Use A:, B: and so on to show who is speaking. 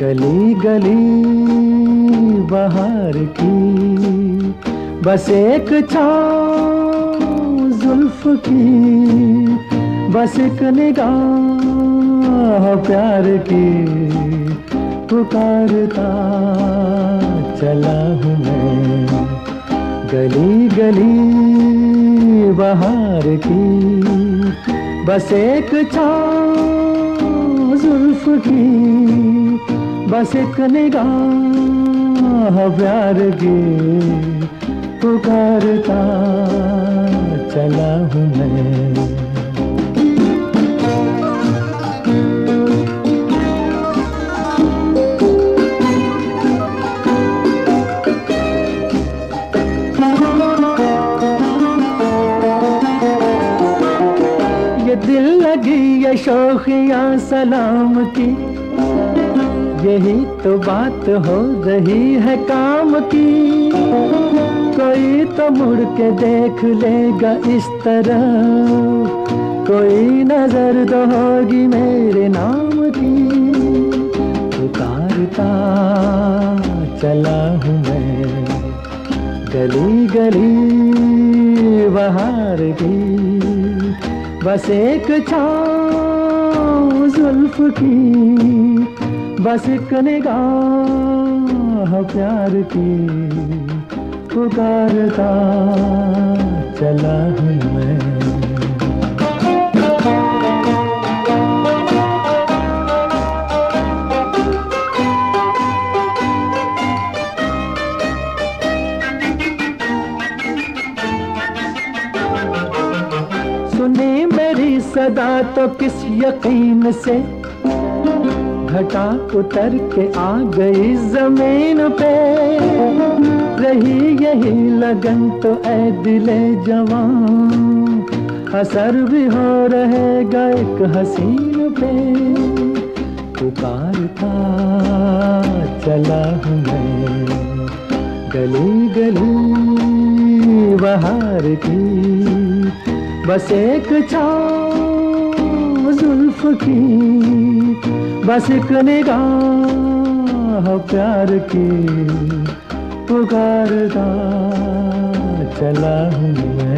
A: गली गली बाहर की। बस एक छाँव जुल्फ की। बस एक निगाह प्यार की। पुकारता चला हूँ मैं। गली गली बाहर की। बस एक छाँव जुल्फ की बस एक निगाह प्यार की पुकारता चला हूँ मैं। दिल लगी ये शौकिया सलाम की। यही तो बात हो रही है काम की। कोई तो मुड़ के देख लेगा इस तरह। कोई नज़र तो होगी मेरे नाम की। पुकारता चला हूँ मैं। गली गली बाहर की बस एक छाँव जुल्फ की बस एक निगाह प्यार की पुकारता चला हूँ मैं। सदा तो किस यकीन से घटा उतर के आ गई ज़मीन पे? रही यही लगन तो ऐ दिले जवान। असर भी हो रहेगा एक हसीन पे। पुकारता चला हूँ मैं। गली गली बाहर की। बस एक छाँव की बस एक निगाह प्यार की पुकारता चला हूँ मैं।